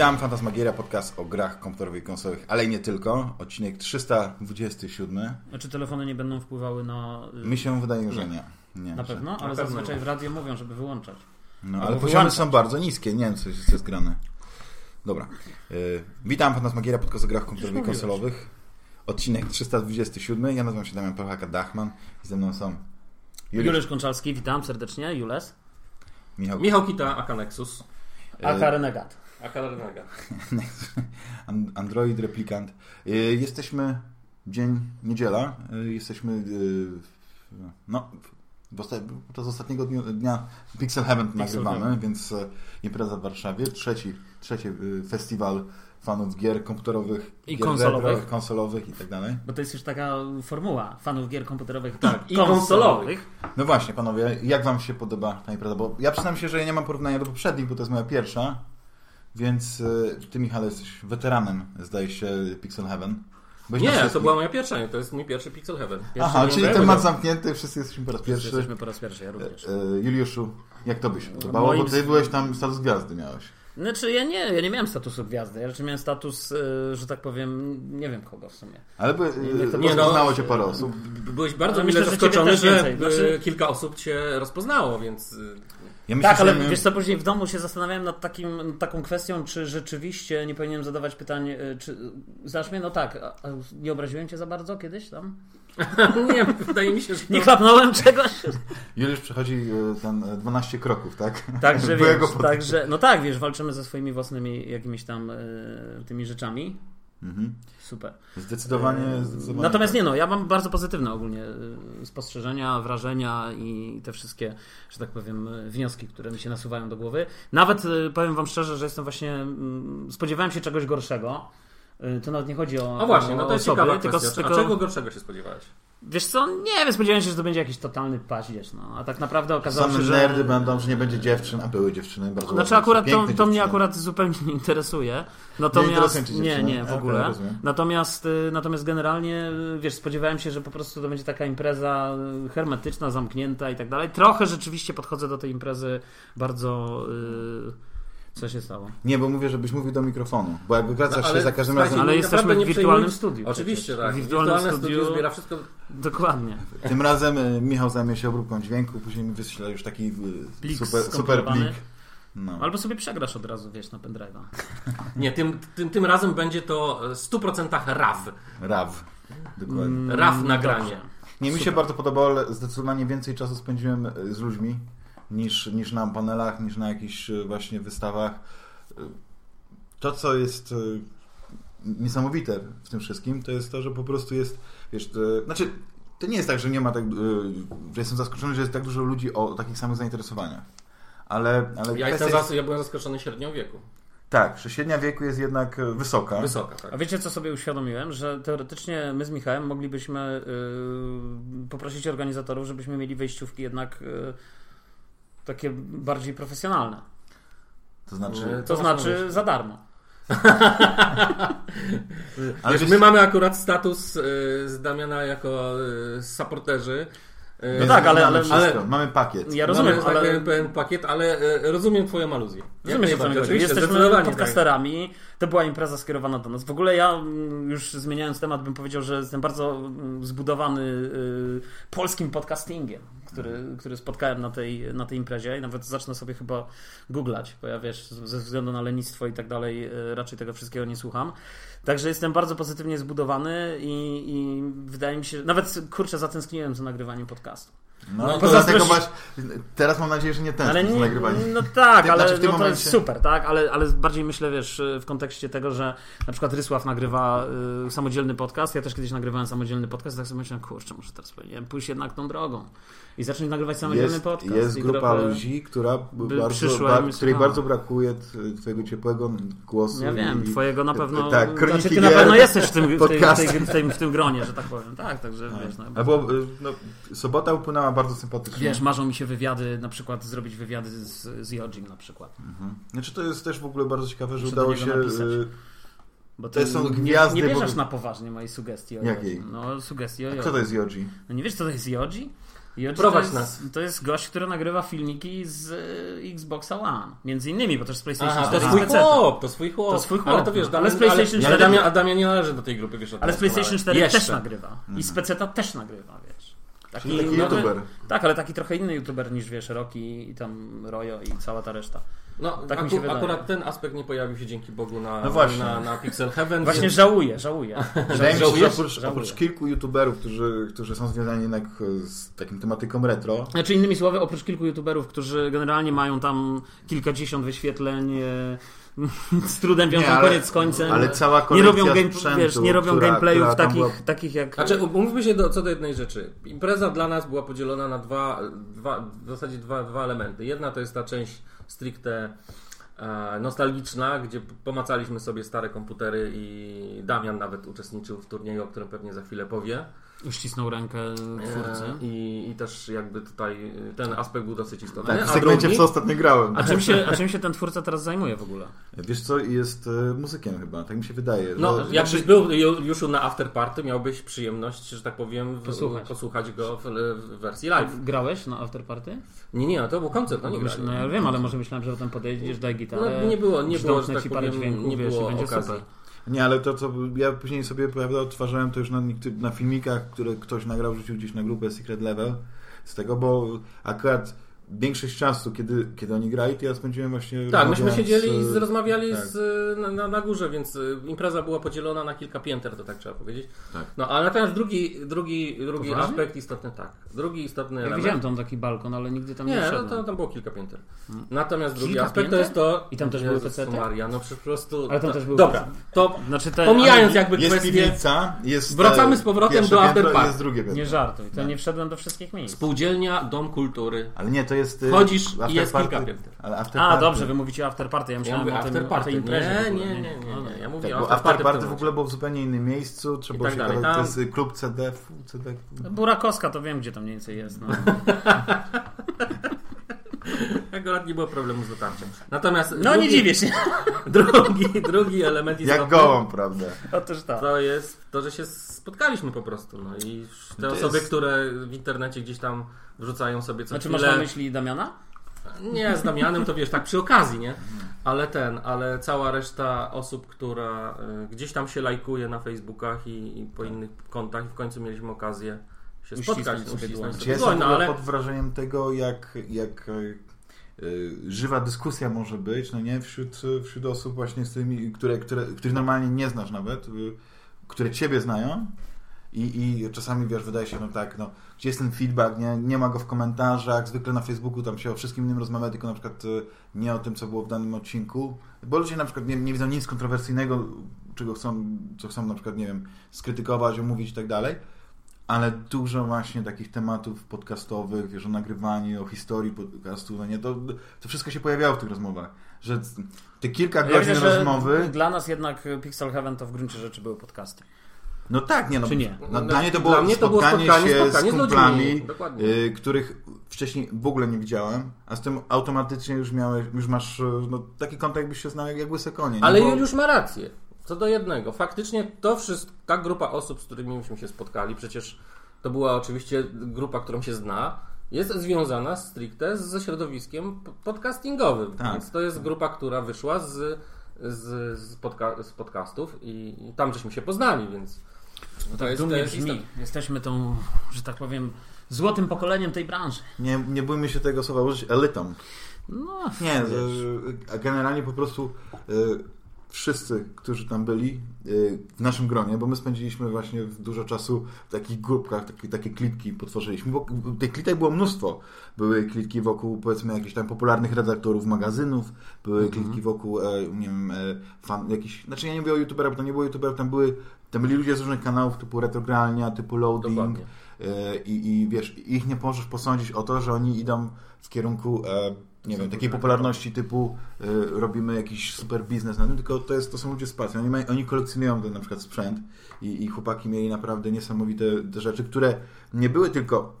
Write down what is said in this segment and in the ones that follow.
Witam, Fantasmagieria, podcast o grach komputerowych i konsolowych, ale i nie tylko. Odcinek 327. A czy telefony nie będą wpływały na... y, Mi się wydaje, że nie. nie Na że- pewno? Ale pewno zazwyczaj nie. w radio mówią, żeby wyłączać. No, ale poziomy wyłączać. są bardzo niskie. Nie wiem, co jest, co jest grane. Dobra. Y, witam, Fantasmagieria, podcast o grach komputerowych i konsolowych. Odcinek 327. Ja nazywam się Damian Pachaka-Dachman i ze mną są Juliusz, Juliusz Konczalski, witam serdecznie. Jules. Michał Michał Kita, AK Nexus. Aka Renegat. Renaga. An- Android Replikant. Y, Jesteśmy dzień niedziela. Y, Jesteśmy y, no, podczas ostatniego dnia, Pixel Heaven nagrywamy, Heaven. więc impreza w Warszawie. Trzeci, trzeci festiwal fanów gier komputerowych I gier konsolowych. retro, konsolowych i tak dalej. Bo to jest już taka formuła fanów gier komputerowych Tak, i konsolowych. No właśnie, panowie, jak wam się podoba ta impreza? Bo ja przyznam się, że ja nie mam porównania do poprzednich, bo to jest moja pierwsza. Więc y, ty, Michale, jesteś weteranem, zdaje się, Pixel Heaven. Na Nie, to była moja pierwsza, nie, to jest mój pierwszy Pixel Heaven. Pierwszy Aha, czyli temat zamknięty, wszyscy jesteśmy po raz Pierwszy. pierwszy. Jesteśmy po raz pierwszy, ja również. E, e, Juliuszu, jak to by się podobało? Moim Bo ty byłeś tam, status gwiazdy miałeś. Znaczy ja nie, ja nie miałem statusu gwiazdy, ja raczej miałem status, y, że tak powiem, nie wiem kogo w sumie. Ale by, Nie, e, no, rozpoznało cię parę osób. Byłeś bardzo mile że zaskoczony, że więcej. y, Znaczy- kilka osób cię rozpoznało, więc... Ja myślę, Tak, że ale my- wiesz co, później w domu się zastanawiałem nad takim, taką kwestią, czy rzeczywiście nie powinienem zadawać pytań, czy... Znasz mnie? No tak, a, a nie obraziłem cię za bardzo kiedyś tam? nie, wydaje mi się, że... Nie chlapnąłem czegoś? Juliusz przechodzi e, ten e, 12 kroków, tak? Także wiesz, także, no tak, wiesz, walczymy ze swoimi własnymi jakimiś tam y, tymi rzeczami. Mhm. Super. Zdecydowanie, E, zdecydowanie. Natomiast tak. nie no, ja mam bardzo pozytywne ogólnie spostrzeżenia, wrażenia i te wszystkie, że tak powiem, wnioski, które mi się nasuwają do głowy. Nawet powiem wam szczerze, że jestem właśnie, mm, spodziewałem się czegoś gorszego. Y, To nawet nie chodzi o A właśnie, no to jest osoby, ciekawa tylko, kwestia. tylko, A czego gorszego się spodziewałeś? Wiesz co, nie wiem, spodziewałem się, że to będzie jakiś totalny paździerz, no. A tak naprawdę okazało Same się, że... nerdy będą, że nie będzie dziewczyn, a były dziewczyny bardzo Znaczy ładne, akurat to, to mnie akurat zupełnie nie interesuje. Nie Natomiast nie, dziewczyny? nie, w ogóle. rozumiem. Natomiast y, natomiast generalnie y, wiesz, spodziewałem się, że po prostu to będzie taka impreza hermetyczna, zamknięta i tak dalej. Trochę rzeczywiście podchodzę do tej imprezy bardzo y, co się stało? Nie, bo mówię, żebyś mówił do mikrofonu, bo jak wracasz No, się za każdym razem... Ale jesteśmy naprawdę w wirtualnym studiu. Oczywiście, tak. W wirtualnym Wirtualne studiu. studio zbiera wszystko... Dokładnie. Tym razem e, Michał zajmie się obróbką dźwięku, później mi wyśle już taki e, Plik super, super plik. No. Albo sobie przegrasz od razu, wiesz, na pendrive'a. Nie, tym, tym, tym razem będzie to w 100% RAW. RAW. Dokładnie. Mm, RAW nagranie. dobrze. Nie, mi się bardzo podobało, ale zdecydowanie więcej czasu spędziłem z ludźmi niż, niż na panelach, niż na jakichś e, właśnie wystawach. E, To, co jest e, niesamowite w tym wszystkim, to jest to, że po prostu jest, wiesz, to, znaczy, to nie jest tak, że nie ma tak, że jestem zaskoczony, że jest tak dużo ludzi o takich samych zainteresowaniach. Ale, ale Ja, jestem jest, ja byłem zaskoczony średnią wieku. tak, że średnia wieku jest jednak wysoka. Wysoka, tak. A wiecie, co sobie uświadomiłem? Że teoretycznie my z Michałem moglibyśmy yy, poprosić organizatorów, żebyśmy mieli wejściówki jednak yy, takie bardziej profesjonalne. To znaczy, Nie, To znaczy za darmo. ale Wiesz, my mamy akurat status y, z Damiana jako y, supporterzy. No tak, ale- mamy ale- ale- mamy pakiet. Ja rozumiem, mamy tak ale... pewien, pewien pakiet, ale rozumiem twoją aluzję. Rozumiem, co chodzi. oczywiście, Jesteśmy tak. podcasterami. To była impreza skierowana do nas. W ogóle ja, mm, już zmieniając temat, bym powiedział, że jestem bardzo mm, zbudowany y, polskim podcastingiem, który, który spotkałem na tej, na tej imprezie i nawet zacznę sobie chyba googlać, bo ja wiesz, ze względu na lenistwo i tak dalej, y, raczej tego wszystkiego nie słucham. Także jestem bardzo pozytywnie zbudowany i, i wydaje mi się, nawet kurczę, zatęskniłem za nagrywaniem podcastu. No, No, poza dlatego masz, teraz mam nadzieję, że nie ten Ale nie, nagrywanie. no tak, Tym- ale znaczy w tym no to jest momencie- super, tak, ale, ale bardziej myślę, wiesz, w kontekście tego, że na przykład Rysław nagrywa y, samodzielny podcast, ja też kiedyś nagrywałem samodzielny podcast, tak sobie myślałem, kurczę, może teraz powinienem pójść jednak tą drogą i zacząć nagrywać samodzielny Jest, podcast. jest grupa ludzi, która by bardzo, przyszła i ba, mi której słuchała. bardzo brakuje twojego ciepłego głosu. Ja wiem, i- twojego na pewno, Tak, znaczy ty na pewno jesteś w tym, w, tej, w, tej, w, tym, w tym gronie, że tak powiem, tak, także wiesz, no, Albo y, no, sobota upłynęła bardzo sympatycznie. wiesz, marzą mi się wywiady, na przykład zrobić wywiady z, z Jojim na przykład. Mhm. Znaczy to jest też w ogóle bardzo ciekawe, że Muszę udało się... napisać. y, Bo To są nie, gwiazdy, Nie bo- bierzesz na poważnie mojej sugestii o Jakiej? No, sugestii o Kto Jojim. to jest Joji? No nie wiesz, co to jest Joji? I oczy Prowadź to nas. jest, to jest gość, który nagrywa filmiki z y, Xboxa One. Między innymi, bo też z PlayStation Aha, 4 to i swój z PC. chłop, to swój chłop. To swój chłop, Ale to wiesz. Damian, Ale z PlayStation ale, 4 ale Damian, a nie należy do tej grupy, wiesz Ale z PlayStation 4 doskonale. też Jeszcze. nagrywa. I z PC też nagrywa, wiesz. Taki, taki no, youtuber. Tak, ale taki trochę inny youtuber niż wiesz, Rocky i tam Royo i cała ta reszta. No, Tak mi aku- się wydaje. akurat ten aspekt nie pojawił się dzięki Bogu na, No właśnie. na, na Pixel Heaven. Właśnie więc... żałuję, żałuję. Wydaje mi się, że oprócz, Żałuję. oprócz kilku youtuberów, którzy, którzy są związani jednak z takim tematyką retro, Znaczy innymi słowy, oprócz kilku youtuberów, którzy generalnie mają tam kilkadziesiąt wyświetleń, e, z trudem wiążą ale- koniec z końcem. ale cała nie robią, game, sprzętu, wiesz, nie robią która- gameplayów która takich, była- takich jak... Znaczy, umówmy się do, co do jednej rzeczy. Impreza dla nas była podzielona na dwa, dwa w zasadzie dwa, dwa elementy. Jedna to jest ta część stricte e, nostalgiczna, gdzie pomacaliśmy sobie stare komputery i Damian nawet uczestniczył w turnieju, o którym pewnie za chwilę powie. Uścisnął rękę twórcy. E, I, I też jakby tutaj e, ten aspekt był dosyć istotny. tak, w segmencie drugi- co ostatnio grałem. A czym, się, a czym się ten twórca teraz zajmuje w ogóle? Wiesz co, jest e, muzykiem chyba, tak mi się wydaje. No, że- jakbyś znaczy- był ju- już na afterparty, miałbyś przyjemność, że tak powiem, Posłuchać. posłuchać go w, w wersji live. Grałeś na afterparty? Nie, nie, no to był koncert, no nie Myśl- no ja wiem, ale może myślałem, że potem podejdziesz, daj gitarę. No, nie było, nie było, że tak powiem, nie wiesz, było okazji. super. Nie, ale to co ja później sobie prawda, odtwarzałem to już na, na filmikach, które ktoś nagrał, wrzucił gdzieś na grupę Secret Level z tego, bo akurat większość czasu, kiedy, kiedy oni grali, to ja spędziłem właśnie Tak, myśmy siedzieli i z- z- rozmawiali tak. z, na, na, górze, więc y, impreza była podzielona na kilka pięter, to tak trzeba powiedzieć. Tak. No, ale natomiast drugi, drugi, drugi Poważnie? aspekt istotny, tak. Drugi istotny Ja element. widziałem tam taki balkon, ale nigdy tam nie, Nie, no to tam było kilka pięter. Natomiast drugi Kilka aspekt to pięter? jest to... I tam też były pecety? Maria, no po prostu... Ale tam to, też były Dobra, to Znaczy te, pomijając jakby Jest kwestię... piwnica, jest Wracamy e, z powrotem do i jest drugie piętro. Nie żartuj, to nie wszedłem do wszystkich miejsc. Spółdzielnia, Dom Kultury. Ale nie, to jest... e, Chodzisz i after jest party- kilka pięter. After A, party- dobrze, wy mówicie afterparty, ja Ja myślałem mówię o, tym, o afterparty. tej imprezie. Nie, nie, nie, nie, nie. Ja Tak, mówię o after w party tym w ogóle było w zupełnie innym miejscu, trzeba tak się dalej. gadać, to Tam- jest klub CD, CD. Burakowska to wiem, gdzie to mniej więcej jest. No. Akurat nie było problemu z dotarciem. Natomiast no drugi, nie dziwię się. drugi, drugi element Jak istotny gołą, prawda? Otóż tak. to jest to, że się spotkaliśmy po prostu. No i te To osoby, jest- które w internecie gdzieś tam wrzucają sobie co Znaczy masz chwilę... na myśli Damiana? Nie, z Damianem to wiesz, tak przy okazji, nie? Ale ten, ale cała reszta osób, która y, gdzieś tam się lajkuje na Facebookach i, i po innych kontach i w końcu mieliśmy okazję się spotkać. dłoń, jestem no, ale pod wrażeniem tego, jak, jak e, e, żywa dyskusja może być, no nie, wśród, wśród osób właśnie z tymi, które, które, których normalnie nie znasz nawet, y, które ciebie znają i, i czasami, wiesz, wydaje się, no tak, no, gdzie jest ten feedback, nie, nie ma go w komentarzach, zwykle na Facebooku tam się o wszystkim innym rozmawia, tylko na przykład y, nie o tym, co było w danym odcinku, bo ludzie na przykład nie, nie widzą nic kontrowersyjnego, czego chcą, co chcą na przykład, nie wiem, skrytykować, omówić i tak dalej, ale dużo właśnie takich tematów podcastowych, wiesz, o nagrywaniu, o historii podcastu, no nie, to, to wszystko się pojawiało w tych rozmowach, że te kilka Ja godzin myślę, że rozmowy, Dla nas jednak Pixel Heaven to w gruncie rzeczy były podcasty. no tak, nie no, Czy nie? No, dla mnie to było mnie to było spotkanie, spotkanie- się spotkanie z z ludźmi. kumplami, Dokładnie. y, których wcześniej w ogóle nie widziałem, a z tym automatycznie już miałeś, już masz y, no, taki kontakt, jakbyś się znał jak, jak łyse konie. nie? Ale Bo- Juliusz ma rację. Co do jednego. Faktycznie to wszystko, ta grupa osób, z którymi myśmy się spotkali, przecież to była oczywiście grupa, którą się zna, jest związana stricte ze środowiskiem podcastingowym. Tak. Więc to jest grupa, która wyszła z, z, z, podca- z podcastów i, tam żeśmy się poznali, więc to Tak jest, to dumnie jest brzmi. istotne. Jesteśmy tą, że tak powiem, złotym pokoleniem tej branży. Nie, nie bójmy się tego słowa użyć, elitą. No, Nie, wiesz. generalnie po prostu y, wszyscy, którzy tam byli y, w naszym gronie, bo my spędziliśmy właśnie dużo czasu w takich grupkach, takie, takie klitki potworzyliśmy. Bo tych klitek było mnóstwo. Były klitki wokół powiedzmy jakichś tam popularnych redaktorów magazynów, były Mhm. klitki wokół, e, nie wiem, e, fan, jakichś, znaczy ja nie mówię o youtuberach, bo to nie było youtuberów, tam były, tam byli ludzie z różnych kanałów typu Retrogralnia, typu Loading. E, I, I wiesz, ich nie możesz posądzić o to, że oni idą w kierunku nie wiem, takiej popularności typu e, robimy jakiś super biznes na tym, tylko to, jest, to są ludzie z pasją. Oni, mają, oni kolekcjonują ten na przykład sprzęt i, i chłopaki mieli naprawdę niesamowite te rzeczy, które nie były tylko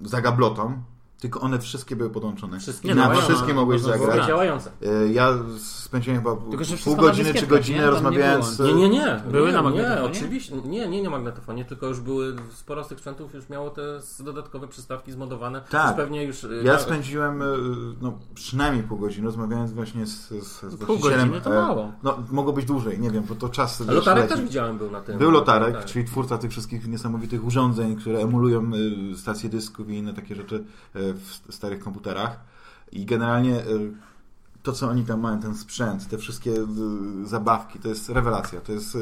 zagablotą, tylko one wszystkie były podłączone. Wszystkie I na działają, wszystkie no, mogłeś można było zagrać. grać. działające. E, Ja spędziłem chyba pół na godziny czy godzinę nie? Nie z... Nie, nie, nie. Były nie, na Nie, magnetofonie? oczywiście. Nie, nie, nie na magnetofonie, tylko już były sporo z tych sprzętów już miało te dodatkowe przystawki zmodowane. Tak. Już pewnie już. y, Ja na- spędziłem e, no, przynajmniej pół godziny rozmawiając właśnie z, z, z Pół godziny to e, mało. No, mogło być dłużej, nie wiem, bo to czas... A Lotarek leci. też widziałem był na tym. Był Lotarek, Tak. czyli twórca tych wszystkich niesamowitych urządzeń, które emulują y, stacje dysków i inne takie rzeczy y, w starych komputerach. I generalnie y, to, co oni tam mają, ten sprzęt, te wszystkie y, zabawki, to jest rewelacja. To jest, y,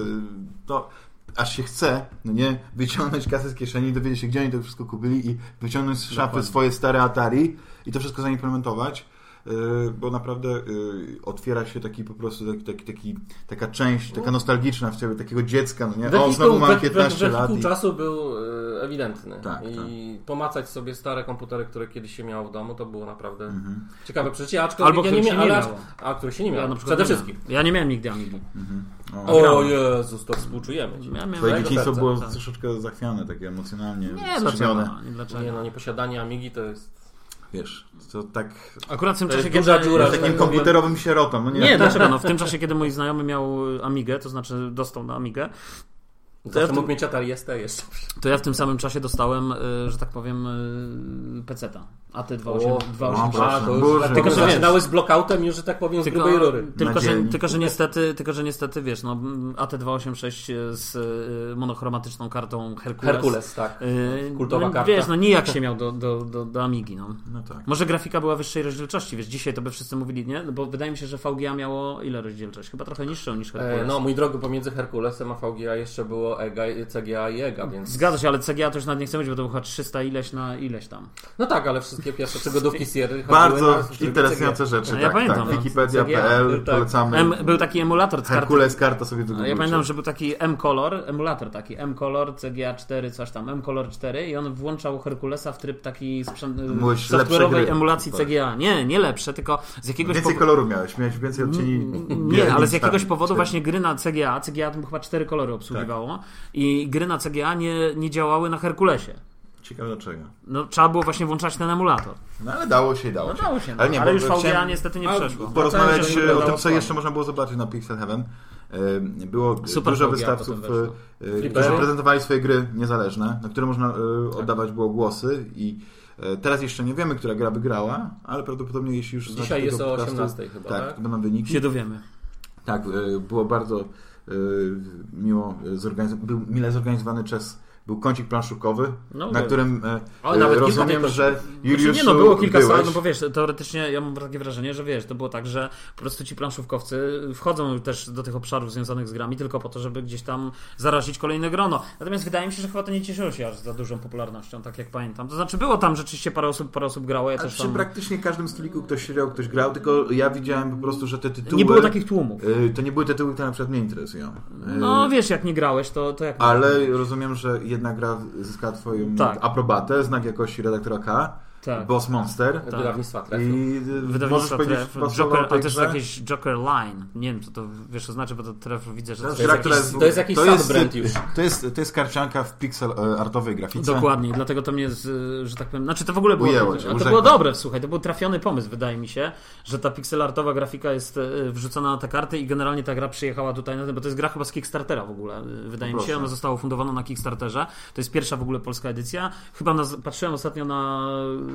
to aż się chce, no nie, wyciągnąć kasę z kieszeni, dowiedzieć się, gdzie oni to wszystko kupili i wyciągnąć z szafy Dokładnie. swoje stare Atari i to wszystko zaimplementować. Y, Bo naprawdę y, otwiera się taki po prostu taki, taki, taki, taka część, taka nostalgiczna w ciebie, takiego dziecka, no nie? O, znowu mam 15 lat. Wehikuł I... czasu był y, ewidentny. Tak, I pomacać sobie stare komputery, które kiedyś się miało w domu, to było naprawdę Mhm. ciekawe przeżycie. Aczkolwiek Albo ja nie miałem, nie ale, miało. a których się nie Ja miałem. na przykład Przede wszystkim. Ja nie miałem nigdy Amigi. O, O Jezus, to współczujemy. ci. Ja Twoje dzieciństwo było tak. troszeczkę zachwiane, takie emocjonalnie Nie, dlaczego? skrzywione. Nie, dlaczego? Nie no, nieposiadanie Amigi to jest... Wiesz, to tak Akurat w tym czasie, kiedy... duża dziura, takim tak komputerowym sierotą. No nie, Nie, dlaczego? No, w tym czasie, kiedy mój znajomy miał Amigę, to znaczy dostał na Amigę, Zawsze ja tym- mógł mieć Atari ST jeszcze. to ja w tym samym czasie dostałem, y, że tak powiem, y, peceta. AT O, 280. proszę. A, to już Boże, tak, tylko, tylko, że zaczynały z blockoutem już, że tak powiem, z Tylko, grubej rury. tylko, że, tylko, że niestety, tylko, że niestety, wiesz, no, AT286 z y, monochromatyczną kartą Hercules. Herkules, tak. Kultowa no, karta. Wiesz, no nijak się miał do, do, do, do Amigi, no. no tak. Może grafika była wyższej rozdzielczości, wiesz, dzisiaj to by wszyscy mówili, nie? No Bo wydaje mi się, że VGA miało ile rozdzielczość? Chyba trochę niższą niż Hercules. E, no, mój drogi, pomiędzy Herkulesem a VGA jeszcze było EGA, CGA i EGA, więc... Zgadza się, ale CGA to już nawet nie chcę mówić, bo to było chyba 300 ileś na ileś tam. No tak, ale wszystkie pierwsze przygodówki Sierry Bardzo interesujące rzeczy. Ja tak, pamiętam, tak. no. Wikipedia.pl, Tak. polecamy. M, był taki emulator z karty. Herkules karta sobie Ja wygooglujcie. pamiętam, że był taki M-Color, emulator taki, M-Color, CGA 4, coś tam, M-Color 4 i on włączał Herkulesa w tryb taki sprzęt, software'owej emulacji Tak. CGA. Nie, nie lepsze, tylko z jakiegoś Więcej powo- koloru miałeś, miałeś więcej odcieni. Nie, ale z jakiegoś czarnych. powodu właśnie gry na CGA, CGA tam chyba cztery kolory obsługiwało I gry na CGA nie, nie działały na Herkulesie. Ciekawe dlaczego. No, trzeba było właśnie włączać ten emulator. No ale dało się i dało No się. dało się, no, Ale nie, ale już VGA chciałem- niestety nie A, przeszło. porozmawiać o tym, co jeszcze można było zobaczyć na Pixel Heaven. E, Było Super dużo wystawców, e, e, którzy prezentowali swoje gry niezależne, na które można oddawać było głosy i teraz jeszcze nie wiemy, która gra by grała, ale prawdopodobnie jeśli już Dzisiaj jest o podcastu, 18 chyba, tak? tak? to będą wyniki. Się dowiemy. Tak, było bardzo miło zorganizowane, był mile zorganizowany czas, był kącik planszówkowy, No, na którym e, Ale e, nawet rozumiem, że Znaczy, nie no, było kilka byłeś. sal, no bo wiesz, teoretycznie ja mam takie wrażenie, że wiesz, to było tak, że po prostu ci planszówkowcy wchodzą też do tych obszarów związanych z grami tylko po to, żeby gdzieś tam zarazić kolejne grono. Natomiast wydaje mi się, że chyba to nie cieszyło się aż za dużą popularnością, tak jak pamiętam. To znaczy było tam rzeczywiście parę osób, parę osób grało, ja A też przy tam... praktycznie każdym stoliku ktoś siedział, ktoś grał, tylko ja widziałem po prostu, że te tytuły... Nie było takich tłumów. y, To nie były tytuły, które na przykład mnie interesują. No wiesz, jak nie grałeś, to, to jak... Ale rozumiem, że jedna gra zyskała twoją Tak. aprobatę, znak jakości redaktora K, Tak. Boss Monster. Wydawnictwa Trefl. I możesz powiedzieć Tref, Joker, a też jakieś Joker Line. Nie wiem, co to wiesz, co znaczy, bo to Tref widzę, że To to jest, jakiś... to jest jakiś to jest, już. To jest, to jest karcianka w pixel e, artowej grafice. Dokładnie, dlatego to mnie, z, że tak powiem, znaczy to w ogóle było, Ujęło a cię, to było dobre, słuchaj, to był trafiony pomysł, wydaje mi się, że ta pixelartowa grafika jest e, wrzucona na te karty i generalnie ta gra przyjechała tutaj, na- bo to jest gra chyba z Kickstartera w ogóle, e, wydaje mi się, ona została ufundowana na Kickstarterze, to jest pierwsza w ogóle polska edycja, chyba na, patrzyłem ostatnio na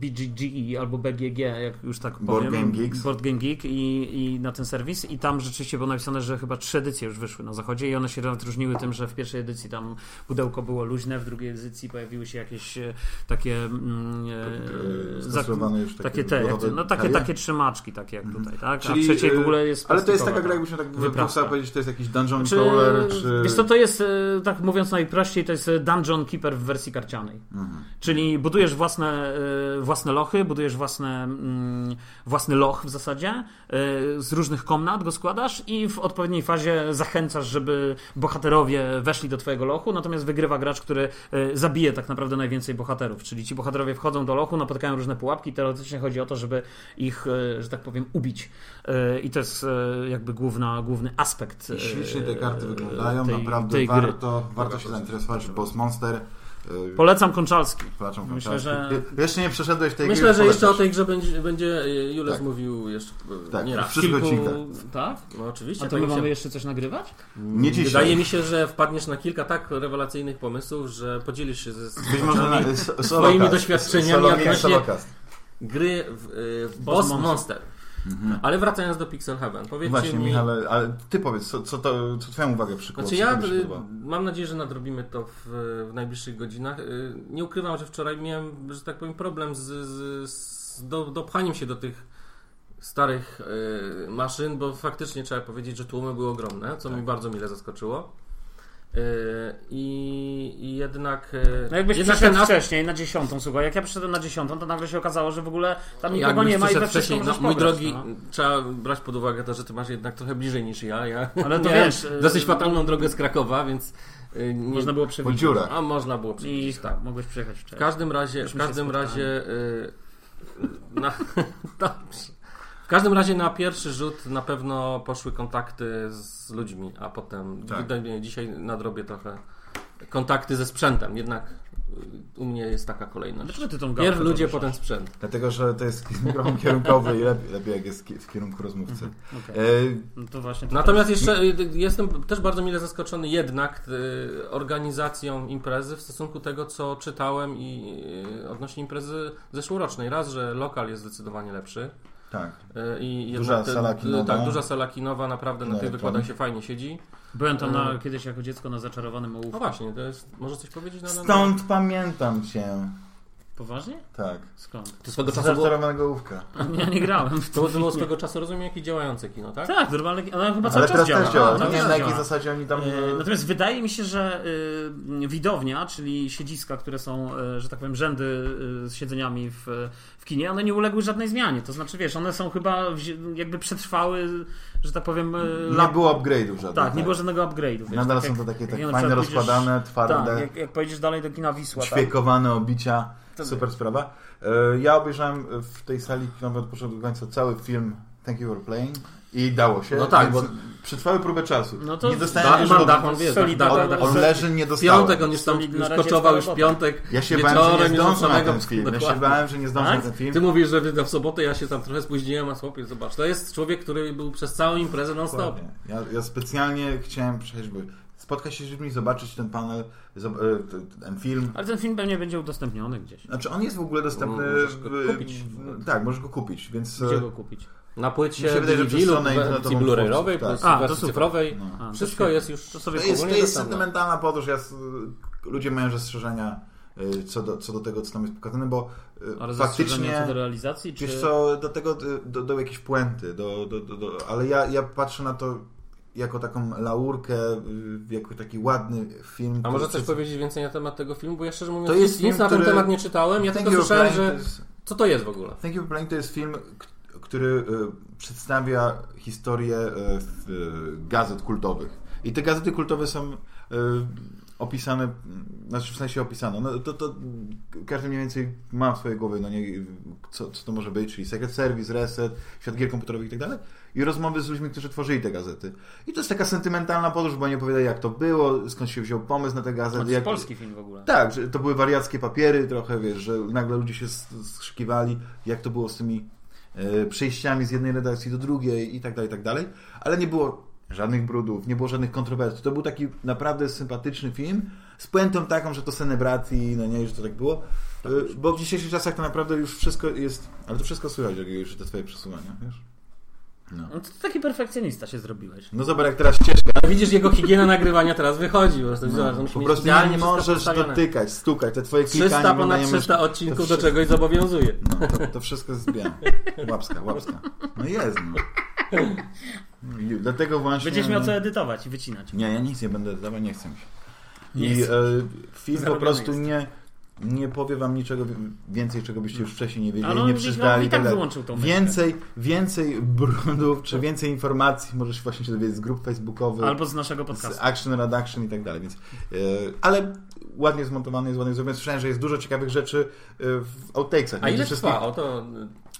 BGG albo BGG, jak już tak Board powiem. Game Geeks. Board Game Geek i, i na ten serwis i tam rzeczywiście było napisane, że chyba trzy edycje już wyszły na zachodzie i one się nawet różniły tym, że w pierwszej edycji tam pudełko było luźne, w drugiej edycji pojawiły się jakieś e, takie mm, e, już takie takie te, jak, no takie, takie trzymaczki takie jak tutaj, tak? Czyli, A trzeciej w e, ogóle jest Ale to jest taka gra, jakbyśmy tak wyprawka. powiedzieć, że to jest jakiś dungeon Czy, crawler, czy... Wiesz co, to jest, e, tak mówiąc najprościej, to jest e, Dungeon Keeper w wersji karcianej. Mhm. Czyli budujesz własne, e, własne lochy, budujesz własne, mm, własny loch w zasadzie, e, z różnych komnat go składasz i w odpowiedniej fazie zachęcasz, żeby bohaterowie weszli do twojego lochu, natomiast wygrywa gracz, który e, zabije tak naprawdę najwięcej bohaterów. Czyli ci bohaterowie wchodzą do lochu, napotykają różne pułapki, teoretycznie chodzi o to, żeby ich, e, że tak powiem, ubić. I to jest jakby główna, główny aspekt I ślicznie te karty wyglądają, tej, naprawdę tej gry. warto, warto się zainteresować. Boss Monster, y, Polecam Konczalski. Polecam Myślę, Konczalski. że- Y, Jeszcze nie przeszedłeś tej Myślę, gry, że jeszcze o tej grze będzie, będzie y, Jules Tak. mówił jeszcze y, Tak, nie raz. w przyszłych odcinkach. Tak? No oczywiście. A to my mi się- mamy jeszcze coś nagrywać? Nie dzisiaj. Wydaje mi się, że wpadniesz na kilka tak rewelacyjnych pomysłów, że podzielisz się ze swoimi doświadczeniami odnośnie- gry w, y, w Boss Boss Monster. Monster. Ale wracając do Pixel Heaven, powiedzcie Mhm. Właśnie, mi... Michale, ale ty powiedz, co, co, to, co twoją uwagę przykuło? Znaczy ja y, mam nadzieję, że nadrobimy to w, w najbliższych godzinach. Y, Nie ukrywam, że wczoraj miałem, że tak powiem, problem z, z, z do, dopchaniem się do tych starych y, maszyn, bo faktycznie trzeba powiedzieć, że tłumy były ogromne, co Tak. mi bardzo mile zaskoczyło. Y, I, i jednak. y, No jakbyś jednak przyszedł wcześniej na dziesiątą, słuchaj, jak ja przyszedłem na dziesiątą, to nagle się okazało, że w ogóle tam nikogo Jakbyś nie ma i we wcześniej, no, mój pograć, drogi, no. trzeba brać pod uwagę to, że ty masz jednak trochę bliżej niż ja. ja Ale to wiesz, y, Dosyć fatalną drogę z Krakowa, więc. Nie, Można było przewidzieć. A można było I przewidzieć, tak. mogłeś przyjechać W wcześniej. każdym razie, w Myśmy każdym razie, y, na, dobrze. W każdym razie na pierwszy rzut na pewno poszły kontakty z ludźmi, a potem Tak. dzisiaj nadrobię trochę kontakty ze sprzętem. Jednak y, u mnie jest taka kolejność. Dlaczego ty tą Pierw ludzie, poruszasz? potem sprzęt. Dlatego, że to jest mikrofon kierunkowy i lepiej, lepiej jak jest w kierunku rozmówcy. Okej. E, No to właśnie. to Natomiast jeszcze y, jestem też bardzo mile zaskoczony jednak y, organizacją imprezy w stosunku do tego, co czytałem i y, odnośnie imprezy zeszłorocznej. Raz, że lokal jest zdecydowanie lepszy. Tak. Y, I Duża jednak sala kinowa. Tak, duża sala kinowa, naprawdę na No, tych wykładach się fajnie siedzi. Byłem tam na, E. kiedyś jako dziecko na zaczarowanym No ołówku. właśnie, to jest, może coś powiedzieć na na- Stąd pamiętam cię. Poważnie? Tak. Skąd? To swego czasu było, Zaczarowanego łówka. Ja nie grałem w to to. było swego czasu, rozumiem, jakieś działające kino, tak? Tak, normalnie. Ona chyba cały Ale czas teraz działa. też działa. No nie wiem na jakiej działa. zasadzie oni tam... E, Natomiast wydaje mi się, że y, widownia, czyli siedziska, które są, y, że tak powiem, rzędy y, z siedzeniami w, w kinie, one nie uległy żadnej zmianie. To znaczy, wiesz, one są chyba jakby przetrwały, że tak powiem, y, Nie było upgrade'ów żadnych. Tak, nie było żadnego upgrade'u. Nadal tak są to takie tak fajne, rozkładane, Tak, twarde, jak, jak pojedziesz dalej do kina Wisła, tak? ćwiekowane obicia. To Super sprawa. E, Ja obejrzałem w tej sali kinowej od początku do końca cały film Thank You For Playing i dało się. No tak, bo- Przetrwały próbę czasu. No to nie Da, dostałem Dach, dużo... Dachman, wiesz, solidna da, da, da, On da, leży, nie w dostałem. piątek on już tam Solidna już radziecka koczował już w robota. piątek. Ja się bałem, że nie zdążę na ten film. Ja się bałem, że nie zdążę Tak? na ten film. Ty mówisz, że w sobotę ja się tam trochę spóźniłem, a chłopie, zobacz, to jest człowiek, który był przez całą imprezę non stop. Dokładnie. Ja, ja specjalnie chciałem przejść, bo spotkać się z ludźmi, zobaczyć ten panel, e, ten film. Ale ten film pewnie będzie udostępniony gdzieś. Znaczy on jest w ogóle dostępny. Możesz go w- kupić. Tak, możesz go kupić, więc. Gdzie e, go kupić? Na płycie się wydaje, DVD lub wersji Blu-rayowej, plus tak. A, to wersji cyfrowej. no. Wszystko jest już To sobie To jest, to jest sentymentalna podróż. Ja, s- ludzie mają zastrzeżenia co do, co do tego, co tam jest pokazane, bo Ale zastrzeżenie co faktycznie. do realizacji, czy... Wiesz co, do tego, do, do jakiejś puenty, do, do, do, do, ale ja, ja patrzę na to jako taką laurkę, y, jako taki ładny film. A może coś powiedzieć więcej na temat tego filmu? Bo ja szczerze mówiąc To jest nic, film, na ten który- temat nie czytałem. Ja Thank tylko słyszałem, że... Co to jest w ogóle? Thank You for Playing to jest film, który y, przedstawia historię y, y, gazet kultowych. I te gazety kultowe są opisane, znaczy w sensie opisane. No, to, to każdy mniej więcej ma w swojej głowie, no nie, co, co to może być, czyli Secret Service, Reset, Świat Gier Komputerowych i tak dalej. I rozmowy z ludźmi, którzy tworzyli te gazety. I to jest taka sentymentalna podróż, bo oni opowiadają jak to było, skąd się wziął pomysł na te To gazety. jest Jak, polski film w ogóle. tak, że to były wariackie papiery trochę, wiesz, że nagle ludzie się skrzykiwali, jak to było z tymi e, przejściami z jednej redakcji do drugiej i tak dalej, i tak dalej. Ale nie było żadnych brudów, nie było żadnych kontrowersji. To był taki naprawdę sympatyczny film z puentą taką, że to senebracji, no nie, że to tak było. E, bo w dzisiejszych czasach to naprawdę już wszystko jest, ale to wszystko słychać, jak już te twoje przesuwania, wiesz. No. No to ty taki perfekcjonista się zrobiłeś. no zobacz, jak teraz ścieżka. Widzisz, jego higiena nagrywania teraz wychodzi. Po prostu, No, zobacz, on musi po prostu nie wszystko możesz dotykać, stukać, te twoje 300 klikanie ponad wydaje mi się- 300 odcinków to do wszystko- czegoś zobowiązuje. No, to, to wszystko jest zbijane. Łapska, łapska. No jest, no. I Dlatego właśnie... Będziesz miał co edytować i wycinać. Nie, ja nic nie będę dawał, nie chcę mi się. Nie I e, film po prostu jest. nie, nie powie wam niczego więcej, czego byście już wcześniej nie wiedzieli, Ale nie przeczytali. i tak wyłączył tą. Więcej, więcej brudów, czy więcej informacji możesz właśnie się dowiedzieć z grup facebookowych, Albo z naszego z podcastu. Action Redaction i tak dalej, więc... E, ale ładnie zmontowany, jest ładnie zrobiony. Słyszałem, że jest dużo ciekawych rzeczy e, w outtakesach. A ile trwa? O to...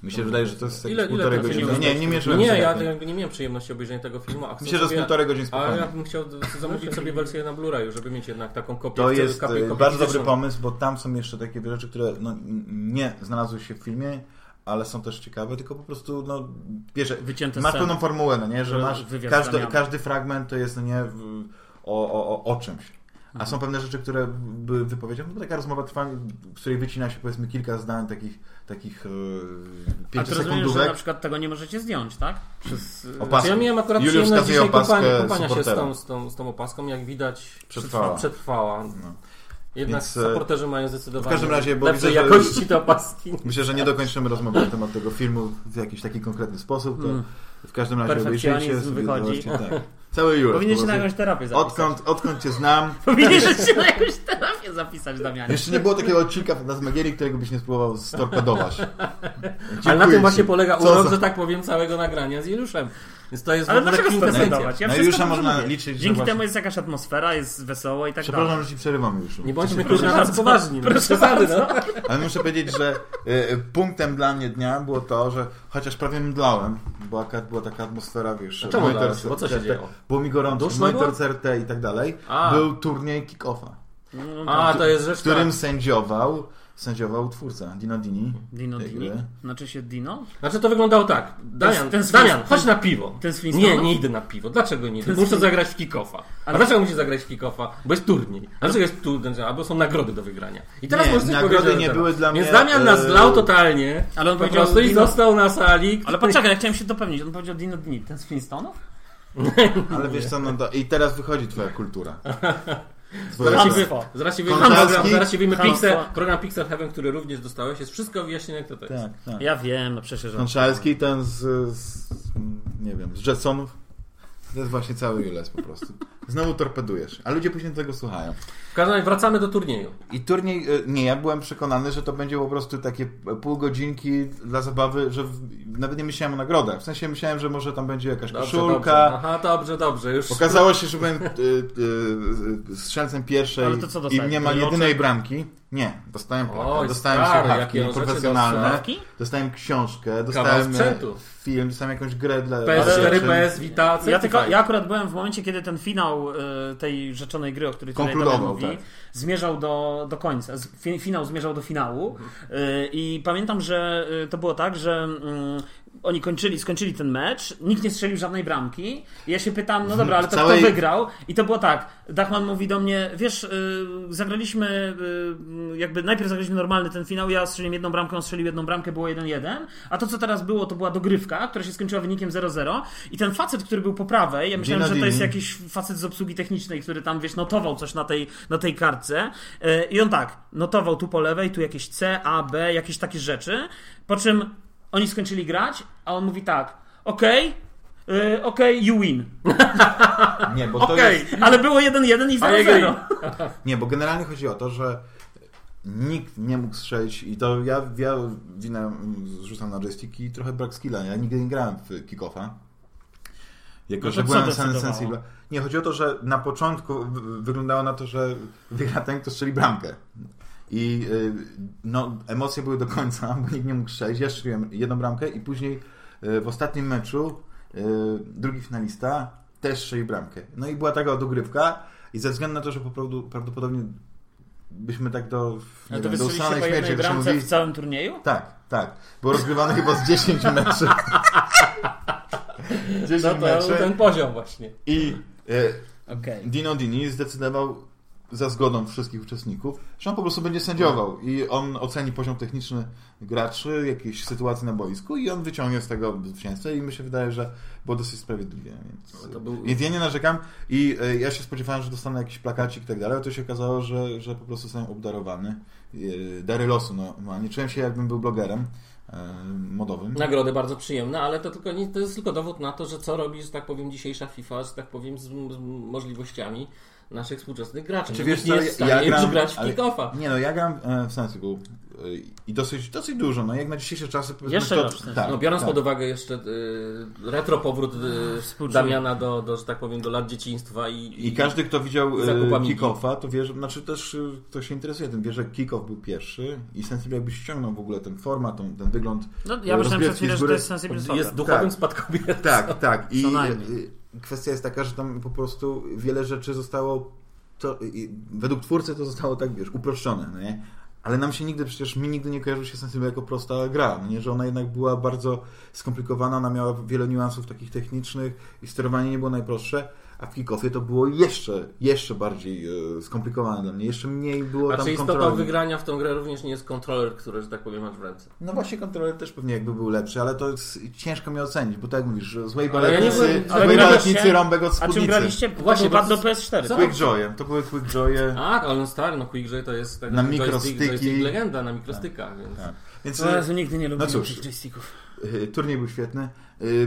Mi się wydaje, że to jest Ile- ile półtorej to godziny. nie Nie, nie ja jakby nie miałem przyjemności obejrzenia tego filmu, a Myślę, że z półtorej godziny A ja spokojnie. bym chciał zamówić sobie wersję na Blu-rayu, żeby mieć jednak taką kopię. To kopię- jest kopię e, fizyczną. bardzo dobry pomysł, bo tam są jeszcze takie rzeczy, które no, nie znalazły się w filmie, ale są też ciekawe, tylko po prostu, no, wiesz, Wycięte masz sceny. pewną formułę, no nie, że masz, każdy, każdy fragment to jest, no nie, w, o, o, o, o czymś. A są pewne rzeczy, które były wypowiedziane, no bo taka rozmowa trwa, w której wycina się powiedzmy kilka zdań, takich, takich e, A to rozumiem, że na przykład tego nie możecie zdjąć, tak? Przez, y, Opaskę. Ja miałem akurat Juliusz przyjemność dzisiaj kopania, kopania się z tą, z, tą, z tą opaską, jak widać Przetrwała. przetrwała. No. Jednak Więc, e, supporterzy mają zdecydowanie w każdym razie, bo lepszej widzę, jakości te opaski. Myślę, że nie dokończymy rozmowy na temat tego filmu w jakiś taki konkretny sposób, to Mm. w każdym razie obejrzyjcie sobie, wychodzi. zobaczcie, tak. Cały Jules. Powinien po się na jakąś terapię zapisać. Odkąd, odkąd cię znam, Powinien się na jakąś terapię zapisać, Damianie. jeszcze nie było takiego odcinka z Magieri, którego byś nie spróbował storpedować. Ale na tym właśnie polega urok, za- że tak powiem, całego nagrania z Juliuszem. Więc to jest Ale dlaczego storpedować? Ja Na Juliusza można mówię. liczyć, Dzięki właśnie- temu jest jakaś atmosfera, jest wesoło i tak dalej. Przepraszam, że ci przerywam już. Nie bądźmy Proszę kurwa bardzo. poważni. No, Proszę no. Ale muszę powiedzieć, że y, y, punktem dla mnie dnia było to, że chociaż prawie mdlałem, bo akurat była taka atmosfera, wiesz... Czemu monitor? Bo co się CRT, działo? Było mi gorąco, monitor? CRT i tak dalej. A. Był turniej kick-offa, A, tak. to jest rzecz w którym tak. sędziował, sędziował twórca, Dino Dini. Dino Dini? gry. Znaczy się Dino? Znaczy to wyglądało tak. Damian, ten z- Damian ten- chodź na piwo. ten z Nie, Flintstone'ów? nie idę na piwo. Dlaczego nie idę? Ten Muszę zagrać w kick-offa. A dlaczego musisz zagrać w kick-offa? Bo jest turniej. A dlaczego jest turniej? Albo są nagrody do wygrania. I teraz Nie, możesz nagrody nie były dla Więc mnie, Damian nas e, zlał totalnie. Ale on po powiedział prostu i został na sali. Ale poczekaj, ja chciałem się dopewnić. On powiedział Dino Dini. Ten z Flintstone'ów? Ale wiesz co, no to, i teraz wychodzi twoja kultura. Zaraz się, Hamstwo. wy, zaraz się, wy, Kontracki. program, zaraz się wyjmie Hamstwo. Pixel, program Pixel Heaven, który również dostałeś. Jest wszystko wyjaśnione, kto to jest. Tak, tak. Ja wiem, no przecież... Konczalski, ten z, z, nie wiem, z Jetsonów. To jest właśnie cały Jules po prostu. Znowu torpedujesz, a ludzie później tego słuchają. W każdym razie wracamy do turnieju. I turniej, e, nie, ja byłem przekonany, że to będzie po prostu takie pół godzinki dla zabawy, że w, nawet nie myślałem o nagrodach. W sensie myślałem, że może tam będzie jakaś Dobrze, koszulka. dobrze. Aha, dobrze, dobrze. Już Okazało się, że byłem y, y, strzelcem pierwszej Ale to co i nie ma jedynej bramki. Nie, dostałem plakat, Oj, dostałem stary, słuchawki profesjonalne, Słuchawki? dostałem książkę, dostałem sprzętu. film, dostałem jakąś grę dla PS4, dla- PS Vita, Ja, tylko, ja akurat byłem w momencie, kiedy ten finał y, tej rzeczonej gry, o której tutaj mówi, tak. zmierzał do, do końca. Finał zmierzał do finału y, i pamiętam, że to było tak, że mm, oni kończyli, skończyli ten mecz, nikt nie strzelił żadnej bramki. I ja się pytam, no dobra, ale to całej- kto wygrał? I to było tak, Dachman mówi do mnie, wiesz, y, zagraliśmy y, jakby najpierw zagraliśmy normalny ten finał, ja strzeliłem jedną bramkę, on strzelił jedną bramkę, było 1-1, a to co teraz było, to była dogrywka, która się skończyła wynikiem 0-0 i ten facet, który był po prawej, ja myślałem, że to jest jakiś facet z obsługi technicznej, który tam, wiesz, notował coś na tej, na tej kartce. Y, i on tak, notował tu po lewej, tu jakieś C, A, B, jakieś takie rzeczy, po czym oni skończyli grać, a on mówi tak, okej, y, okej, you win. Nie, bo to Okej. jest, Ale było 1-1 i A jego 0-0. nie, bo generalnie chodzi o to, że nikt nie mógł strzelić i to ja, ja winę zrzucam na joystick i trochę brak skilla. Ja nigdy nie grałem w kick-offa. Jako, No że byłem sensible. Nie, chodzi o to, że na początku wyglądało na to, że wygra ten, kto strzeli bramkę. I y, no, emocje były do końca, bo nikt nie mógł strzelić. Ja strzeliłem jedną bramkę i później y, w ostatnim meczu y, drugi finalista też strzelił bramkę. No i była taka dogrywka i ze względu na to, że po prostu prawdopodobnie byśmy tak do, nie Ale to wiem, do ustalonej śmierci, bramce mówi, w całym turnieju? tak, tak. Było rozgrywane chyba z 10 meczy. 10 No to meczy. ten poziom właśnie. I e, Okej. Dino Dini zdecydował za zgodą wszystkich uczestników, że on po prostu będzie sędziował i on oceni poziom techniczny graczy, jakieś sytuacje na boisku i on wyciągnie z tego zwycięstwo i mi się wydaje, że było dosyć sprawiedliwie. Więc, No był- więc ja nie narzekam i e, ja się spodziewałem, że dostanę jakiś plakacik i tak dalej, ale to się okazało, że, że po prostu zostałem obdarowany. E, Dary losu, no, no, nie czułem się jakbym był blogerem e, modowym. Nagrody bardzo przyjemne, ale to, tylko nie, to jest tylko dowód na to, że co robi, że tak powiem, dzisiejsza FIFA, że tak powiem, z, z możliwościami naszych współczesnych graczy. Czy wiesz nie jest ja stanie gram- grać w ale- kick-offa. Nie no, ja gram e, w Sensible y, i dosyć, dosyć dużo. No jak na dzisiejsze czasy... Jeszcze to- raz tak, No, biorąc tak. pod uwagę jeszcze y, retro powrót y. Damiana do, do, że tak powiem, do lat dzieciństwa i, I każdy, kto widział e. Kick-Offa, to wie, że, znaczy też e, kto się interesuje tym, wie, że Kick-Off był pierwszy i Sensible jakby ściągnął w ogóle ten format, ten, ten wygląd. No, ja myślałem przed chwilą, że to jest Sensible jest duchowym Tak. spadkobiercą. Tak, tak. I e, kwestia jest taka, że tam po prostu wiele rzeczy zostało, to, według twórcy to zostało tak, wiesz, uproszczone, no nie? Ale nam się nigdy, przecież mi nigdy nie kojarzył się Sensible jako prosta gra, no nie? Że ona jednak była bardzo skomplikowana, ona miała wiele niuansów takich technicznych i sterowanie nie było najprostsze. A w Kickoffie to było jeszcze, jeszcze bardziej e, skomplikowane dla mnie. Jeszcze mniej było A tam czy istotą kontroli. wygrania w tą grę również nie jest kontroler, który, że tak powiem, masz w ręce? No właśnie kontroler też pewnie jakby był lepszy, ale to jest ciężko mi ocenić, bo tak jak mówisz, że złej ja baletnicy, ale złej graliście- baletnicy rąbek od A czym spódnicy. graliście? Właśnie, Właśnie, bo pad do to- PS4. co? Quickjoye, to były Quickjoye. Tak, ale no stary, no Quickjoy to jest tak Na joystick- mikrostyki. joystick legenda na mikrostykach, więc... Tak. Więc No, Jezu, nigdy nie lubiłem cóż. tych joysticków. y, turniej był świetny.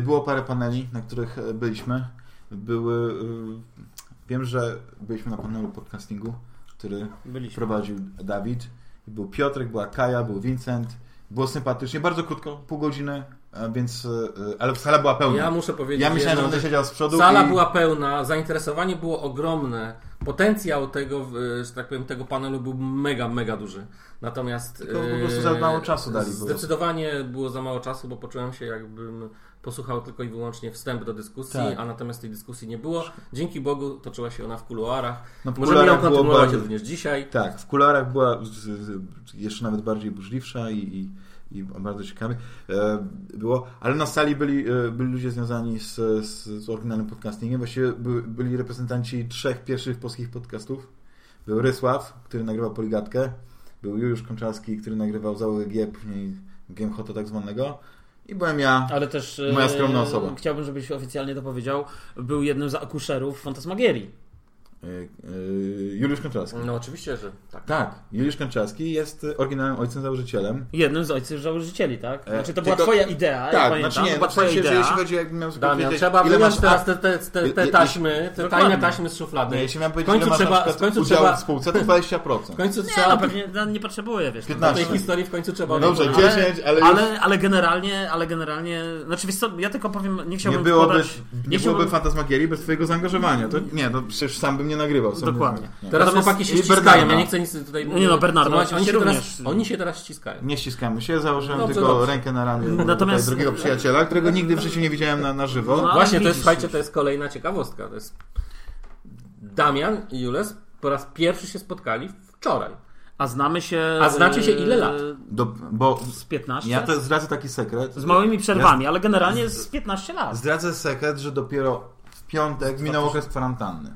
Było parę paneli, na których e, byliśmy. Były... y, Wiem, że byliśmy na panelu podcastingu, który Byliśmy. prowadził Dawid. Był Piotrek, była Kaja, był Vincent. Było sympatycznie, bardzo krótko, pół godziny, więc... y, Ale sala była pełna. Ja muszę powiedzieć, Ja myślałem, że będę siedział z przodu Sala i... była pełna, zainteresowanie było ogromne, potencjał tego, że tak powiem, tego panelu był mega, mega duży. Natomiast Tylko po prostu za mało czasu dali, Zdecydowanie było za mało czasu, bo poczułem się jakbym posłuchał tylko i wyłącznie wstęp do dyskusji, Tak. a natomiast tej dyskusji nie było. Dzięki Bogu toczyła się ona w kuluarach. No, w Możemy ją kuluarach było kontynuować bardzo- również dzisiaj. Tak, w kularach była jeszcze nawet bardziej burzliwsza i, i, i bardzo ciekawie e, było, ale na sali byli, e, byli ludzie związani z, z, z oryginalnym podcastingiem. Właściwie by, byli reprezentanci trzech pierwszych polskich podcastów. Był Rysław, który nagrywał Poligatkę, był Juliusz Konczarski, który nagrywał Załogę G, później Gamehota tak zwanego i byłem ja. Ale też Moja e, skromna osoba. chciałbym, żebyś oficjalnie to powiedział. Był jednym z akuszerów Fantasmagierii. E, e, Juliusz Konczarski. No oczywiście, że tak. Tak, Juliusz Konczarski jest oryginalnym ojcem założycielem. Jednym z ojców założycieli, tak? E, Znaczy to była tylko- twoja idea, ja Tak, pamiętam. znaczy nie, to była no, w twoja sensie, że idea. jeśli chodzi, jakbym miał Damian, powiedzieć, trzeba ile wyjąć masz teraz te, te, te, te taśmy, te Dokładnie. tajne taśmy z szuflady. Nie, jeśli miałem W powiedzieć, końcu ile masz na trzeba, przykład w końcu trzeba, w spółce, to 20%. w końcu Nie, trzeba, no pewnie no, nie potrzebuję, wiesz. no, 15. tej historii w końcu trzeba No dobrze, odwołać. 10, ale, już Ale, ale generalnie, ale generalnie, znaczy wiesz co, ja tylko powiem, nie nie chciałbym byłoby, nie chciałbym- byłoby fantasmagierii bez twojego zaangażowania. To nie, no przecież sam bym nie nagrywał. Sam Dokładnie. Nie, Teraz Natomiast- chłopaki się ściskają, ja nie chcę nic tutaj... Nie no, Bernardo, oni, się teraz, oni się teraz ściskają. nie ściskamy się, założyłem Dobrze, tylko dobrze. rękę na ramię Natomiast- drugiego przyjaciela, którego nigdy w życiu nie widziałem na, na żywo. No, Właśnie, to jest, słuchajcie, to jest kolejna ciekawostka. To jest Damian i Jules po raz pierwszy się spotkali wczoraj. A znamy się... A znacie się ile lat? Do, bo Z 15? ja to zdradzę taki sekret. Z małymi przerwami, ale generalnie z 15 lat. Zdradzę sekret, że dopiero w piątek minął okres kwarantanny.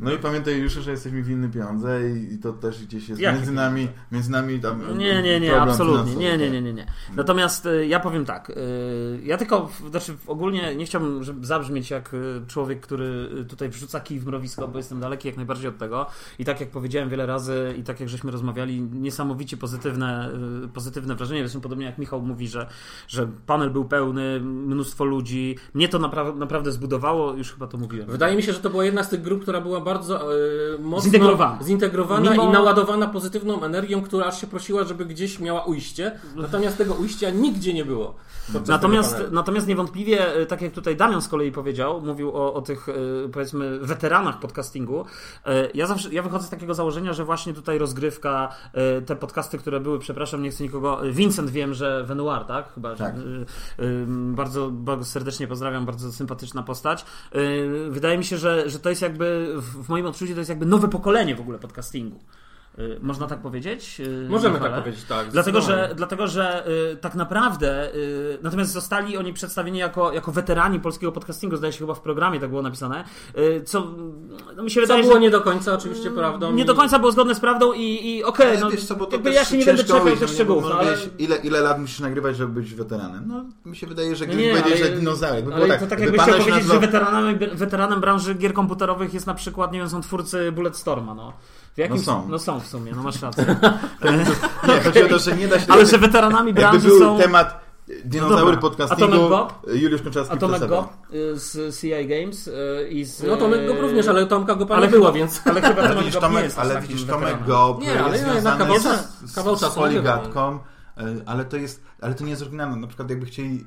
No i pamiętaj już, że jesteśmy winni pieniądze i, i to też gdzieś jest Jakie między nami, między nami tam Nie, nie, nie, absolutnie. Nie, nie, nie, nie, nie. Natomiast y, ja powiem tak. y, Ja tylko, znaczy ogólnie nie chciałbym żeby zabrzmieć jak y, człowiek, który tutaj wrzuca kij w mrowisko, bo jestem daleki jak najbardziej od tego. I tak jak powiedziałem wiele razy i tak jak żeśmy rozmawiali, niesamowicie pozytywne, pozytywne wrażenie. Zresztą podobnie jak Michał mówi, że, że panel był pełny, mnóstwo ludzi. Mnie to napra- naprawdę zbudowało, już chyba to mówiłem. Wydaje mi się, że to była jedna z tych grup, która była bardzo e, mocno Zintegrowana. zintegrowana Mimo- i naładowana pozytywną energią, która aż się prosiła, żeby gdzieś miała ujście. Natomiast tego ujścia nigdzie nie było. Natomiast, natomiast niewątpliwie, e, tak jak tutaj Damian z kolei powiedział, mówił o, o tych, e, powiedzmy, weteranach podcastingu. Ja zawsze, ja wychodzę z takiego założenia, że właśnie tutaj rozgrywka, te podcasty, które były, przepraszam, nie chcę nikogo, Vincent wiem, że Venuar, tak? Chyba, Tak. że, bardzo, bardzo serdecznie pozdrawiam, bardzo sympatyczna postać. Wydaje mi się, że, że to jest jakby, w moim odczuciu, to jest jakby nowe pokolenie w ogóle podcastingu. E, Można tak powiedzieć? e, Możemy tak powiedzieć, tak. Dlatego, że, dlatego, że y, tak naprawdę y, natomiast zostali oni przedstawieni jako, jako weterani polskiego podcastingu, zdaje się chyba w programie tak było napisane, y, co no, mi się Co wydaje, było że nie do końca oczywiście prawdą. nie do końca było zgodne z prawdą i, i okej, Ale no, wiesz co, bo to ja się nie będę ujść, tych no szczegółów, no, ale... ile, ile lat musisz nagrywać, żeby być weteranem? No, mi się wydaje, że gdybyś powiedział, że dinozaurek, by Ale było to tak jakbyś chciał powiedzieć, że nazywał- weteranem, weteranem branży gier komputerowych jest na przykład, nie wiem, są twórcy Bulletstorma, no. W jakim, No są. No są w sumie, no masz rację. Nie, chodzi o to, że nie da się... Ale że weteranami Jakby branży był są... temat dinozaury dobra. podcastingu, Atomic Bob? Juliusz Konczarski. A Tomek P7. Go y, z CI Games y, i z... No Tomek go również, ale Tomka go ale ale było, chyba- więc... Ale chyba Tomek widzisz, Go nie jest ale widzisz, Tomek weteranem. Go Nie, jest ale ja związany z, z, z poligatką, ale to jest, ale to nie jest oryginalne. Na przykład jakby chcieli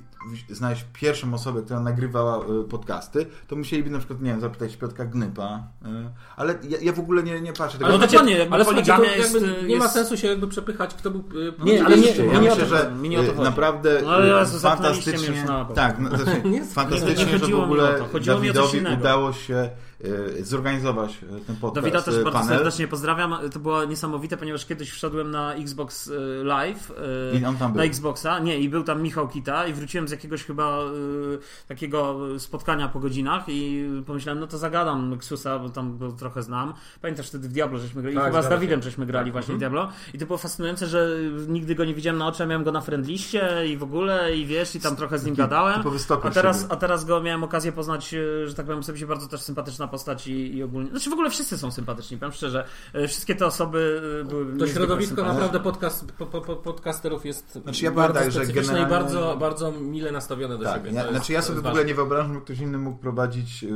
znaleźć pierwszą osobę, która nagrywała e, podcasty, to musieliby na przykład, nie wiem, zapytać Piotka Gnypa, e, ale ja, ja w ogóle nie, nie patrzę tego. Ale Znaczy, dokładnie, jakby Ale poligamia jest... jakby nie ma sensu się jakby przepychać, kto był... Nie, ale nie- ja nie myślę, że chodzi, mi nie o to e, chodzi. naprawdę No, ale e, fantastycznie, już na bok. tak, no, znaczy, Nie, fantastycznie, nie że w ogóle Dawidowi udało się e, zorganizować e, ten podcast, Dawida też e, bardzo panel. serdecznie pozdrawiam. To było niesamowite, ponieważ kiedyś wszedłem na Xbox Live I on tam był. na Xboxa. Nie, i był tam Michał Kita i wróciłem z jakiegoś chyba y, takiego spotkania po godzinach i pomyślałem, no to zagadam Xusa, bo tam go trochę znam. Pamiętasz wtedy w Diablo żeśmy grali, Tak, chyba z Dawidem żeśmy grali Tak, właśnie w mhm. Diablo i to było fascynujące, że nigdy go nie widziałem na oczy, a miałem go na friendliście i w ogóle i wiesz, i tam trochę z nim gadałem. A teraz, siebie. a teraz go miałem okazję poznać, e, że tak powiem, sobie się bardzo też sympatyczna postać i, i ogólnie. Znaczy w ogóle wszyscy są sympatyczni, powiem szczerze. E, Wszystkie te osoby e, były. To środowisko naprawdę podcast, po, po, po, podcasterów jest Znaczy ja bardzo powiem tak, że specyficzne generalnie- i bardzo, bardzo mile nastawione do Tak, siebie. ja, znaczy ja sobie w ogóle nie wyobrażam, żeby ktoś inny mógł prowadzić y,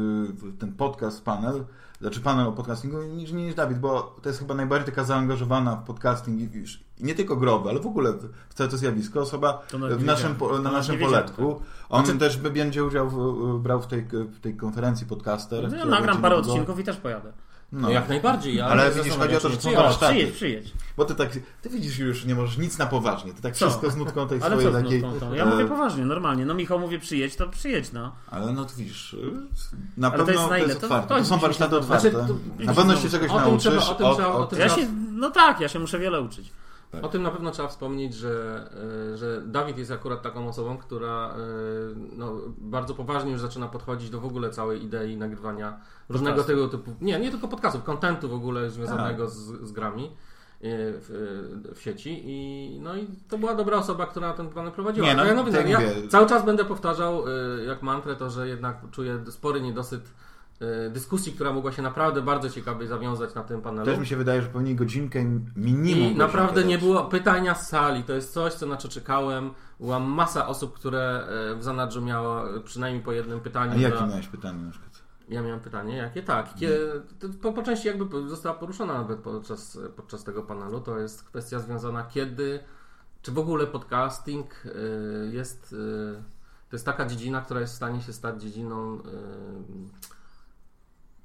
ten podcast, panel, znaczy panel o podcastingu niż, niż Dawid, bo to jest chyba najbardziej taka zaangażowana w podcasting i nie tylko growy, ale w ogóle w, całe to zjawisko, osoba w naszym, po, na naszym poletku. On też by będzie udział w, brał w tej, w tej konferencji podcaster. No, ja nagram parę niedługo. odcinków i też pojadę. No. No jak najbardziej, ja Ale widzisz, chodzi o to, że są warsztaty. Przyjedź, przyjedź. Bo ty tak, ty widzisz już nie możesz nic napoważnie, ty tak Co? wszystko z nutką tej Ale swojej co z takiej... tą? Ja e, mówię poważnie, normalnie. No Michał mówi przyjedź, to przyjedź, no. Ale no to widzisz, y, na Ale to pewno jest na to ile? jest To- otwarte. to To, jest są warsztaty to- otwarte. Znaczy, to- na pewno się czegoś nauczysz. trzeba- o tym od- trzeba- o od- tym Ja się, no tak, ja się muszę wiele uczyć. Tak. O tym na pewno trzeba wspomnieć, że, e, że Dawid jest akurat taką osobą, która e, no, bardzo poważnie już zaczyna podchodzić do w ogóle całej idei nagrywania różnego tego typu, nie, nie tylko podcastów, kontentu w ogóle związanego z, z grami e, w, w sieci i no i to była dobra osoba, która ten plan prowadziła. Nie, no, ja, tak ja mówię. cały czas będę powtarzał jak mantrę to, że jednak czuję spory niedosyt dyskusji, która mogła się naprawdę bardzo ciekawie zawiązać na tym panelu. Też mi się wydaje, że powinni godzinkę minimum. I naprawdę nie było pytania z sali. To jest coś, co na co czekałem. Była masa osób, które e, w zanadrzu miało e, przynajmniej po jednym pytaniu. A jakie dla- miałeś pytanie na przykład? Ja miałem pytanie, jakie? Tak. Kie... Po, po części jakby została poruszona nawet podczas, podczas tego panelu. To jest kwestia związana kiedy, czy w ogóle podcasting e, jest... e, To jest taka dziedzina, która jest w stanie się stać dziedziną...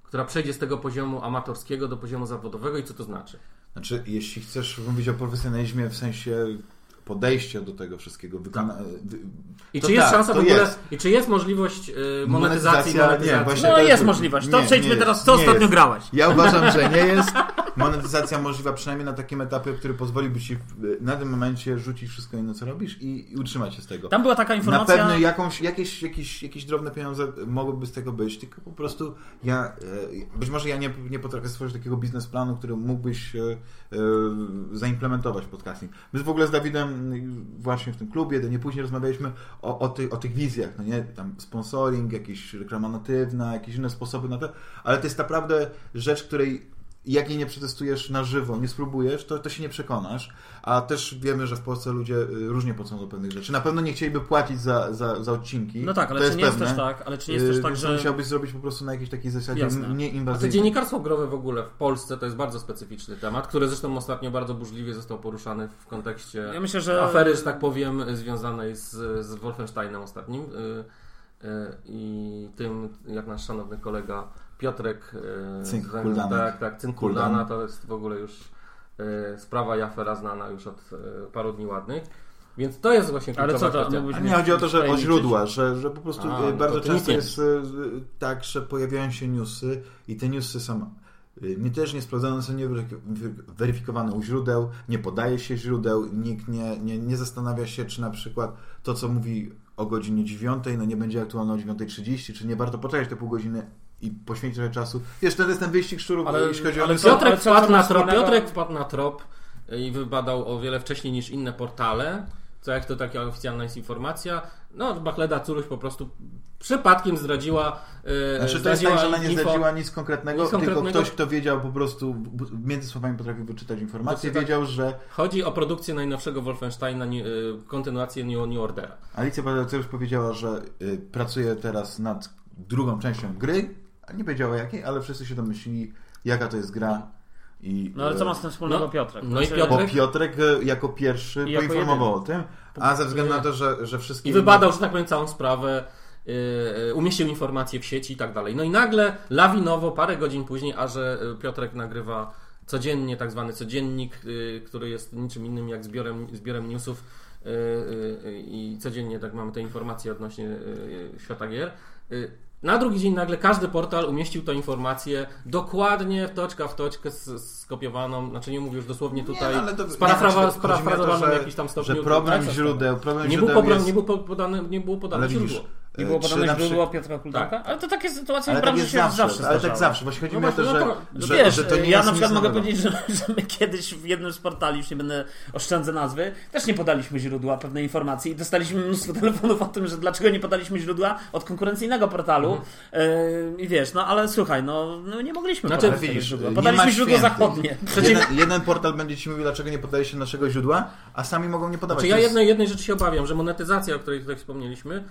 która przejdzie z tego poziomu amatorskiego do poziomu zawodowego i co to znaczy? Znaczy, jeśli chcesz mówić o profesjonalizmie w sensie podejścia do tego wszystkiego, wykona... wy- I czy jest tak, szansa w ogóle, jest. i czy jest możliwość monetyzacji? Monetyzacja- monetyzacji? nie, właśnie- No to jest możliwość. nie, To nie przejdźmy jest. teraz, co Nie ostatnio jest. grałeś. Ja uważam, że nie jest monetyzacja możliwa przynajmniej na takim etapie, który pozwoliłby ci na tym momencie rzucić wszystko inne, co robisz i, i utrzymać się z tego. Tam była taka Na informacja... pewno jakąś, jakieś, jakieś, jakieś drobne pieniądze mogłyby z tego być, tylko po prostu ja, e, być może ja nie, nie potrafię stworzyć takiego biznesplanu, który mógłbyś e, e, zaimplementować w podcasting. My w ogóle z Dawidem właśnie w tym klubie, nie później rozmawialiśmy o, o, tych, o tych wizjach, no nie, tam sponsoring, jakieś reklama natywna, jakieś inne sposoby na to, ale to jest naprawdę rzecz, której jak jej nie przetestujesz na żywo, nie spróbujesz, to, to się nie przekonasz. A też wiemy, że w Polsce ludzie y, różnie płacą do pewnych rzeczy. Na pewno nie chcieliby płacić za, za, za odcinki. No tak, ale to czy nie jest pewne. też tak, ale czy nie jest też Y, tak, więc to że... musiałbyś zrobić po prostu na jakiejś takiej zasadzie Jasne. m- nie A dziennikarstwo growe w ogóle w Polsce to jest bardzo specyficzny temat, który zresztą ostatnio bardzo burzliwie został poruszany w kontekście Ja myślę, że... afery, że tak powiem, związanej z, z Wolfensteinem ostatnim y, i tym, jak nasz szanowny kolega Piotrek Cynk z- Kuldanek. tak, tak, Cynk Kuldan. Kuldana, to jest w ogóle już y, sprawa i afera znana już od y, paru dni ładnych. Więc to jest właśnie Ale co to? kwestia. nie chodzi o to, że o źródła, że, że po prostu A, no bardzo często jest tak, że pojawiają się newsy i te newsy są nie też nie sprawdzone, są nie weryfikowane u źródeł, nie podaje się źródeł, nikt nie, nie, nie zastanawia się, czy na przykład to, co mówi o godzinie 9, no nie będzie aktualne o 9.30, czy nie warto poczekać te pół godziny i poświęcić trochę czasu. Wiesz, to jest ten wyścig szczurów, Ale- jeśli chodzi o ale co- Piotrek co wpadł na trop? Piotrek wpadł na trop i wybadał o wiele wcześniej niż inne portale co jak to taka oficjalna jest informacja. No, Bachleda Curuś po prostu przypadkiem zdradziła. Yy, Znaczy to jest tak, że ona nie info- zdradziła nic konkretnego, Nic tylko konkretnego. ktoś, kto wiedział po prostu, między słowami potrafił wyczytać informację, wiedział, że Chodzi o produkcję najnowszego Wolfensteina, nie- yy, kontynuację New, New Ordera. Alicja Badalce już powiedziała, że y, pracuje teraz nad drugą częścią gry, nie powiedziała jakiej, ale wszyscy się domyślili, jaka to jest gra. I, No ale co ma z tym wspólnego no, Piotrek? no i Znaczy, Piotr- Bo Piotrek e, jako pierwszy I jako poinformował o tym, a ze względu na to, że, że wszystkie... I wybadał, że tak powiem, całą sprawę, yy, umieścił informacje w sieci i tak dalej. No i nagle, lawinowo, parę godzin później, a że Piotrek nagrywa codziennie tak zwany codziennik, yy, który jest niczym innym jak zbiorem, zbiorem newsów yy, i codziennie tak mamy te informacje odnośnie świata gier. Na drugi dzień nagle każdy portal umieścił tę informację dokładnie toczka w toczkę skopiowaną, znaczy nie mówię już dosłownie tutaj, no, sparafrazowaną w jakimś tam stopniu. Że problem Tak, źródeł, problem nie, był jest... nie, był po- podane, nie było podane Ale widzisz, źródło. Nie e, było na przykład- źródło Piotra Kuldanka? Ale to tak jest sytuacja w Ale tak branży jest się zawsze, zawsze ale tak zawsze. Właśnie chodzi No mi o to, właśnie, że, no to- No że, wiesz, że to nie ja na przykład mogę powiedzieć, że, że my kiedyś w jednym z portali, już nie będę oszczędzę nazwy, też nie podaliśmy źródła pewnej informacji i dostaliśmy mnóstwo telefonów o tym, że dlaczego nie podaliśmy źródła od konkurencyjnego portalu. Mhm. Yy, I wiesz, no ale słuchaj, no, no nie mogliśmy Znaczy, podać widzisz, źródła. Podaliśmy źródło zachodnie. Jeden, jeden portal będzie ci mówił, dlaczego nie podaliście naszego źródła, a sami mogą nie podawać. Znaczy ja jednej, jednej rzeczy się obawiam, że monetyzacja, o której tutaj wspomnieliśmy,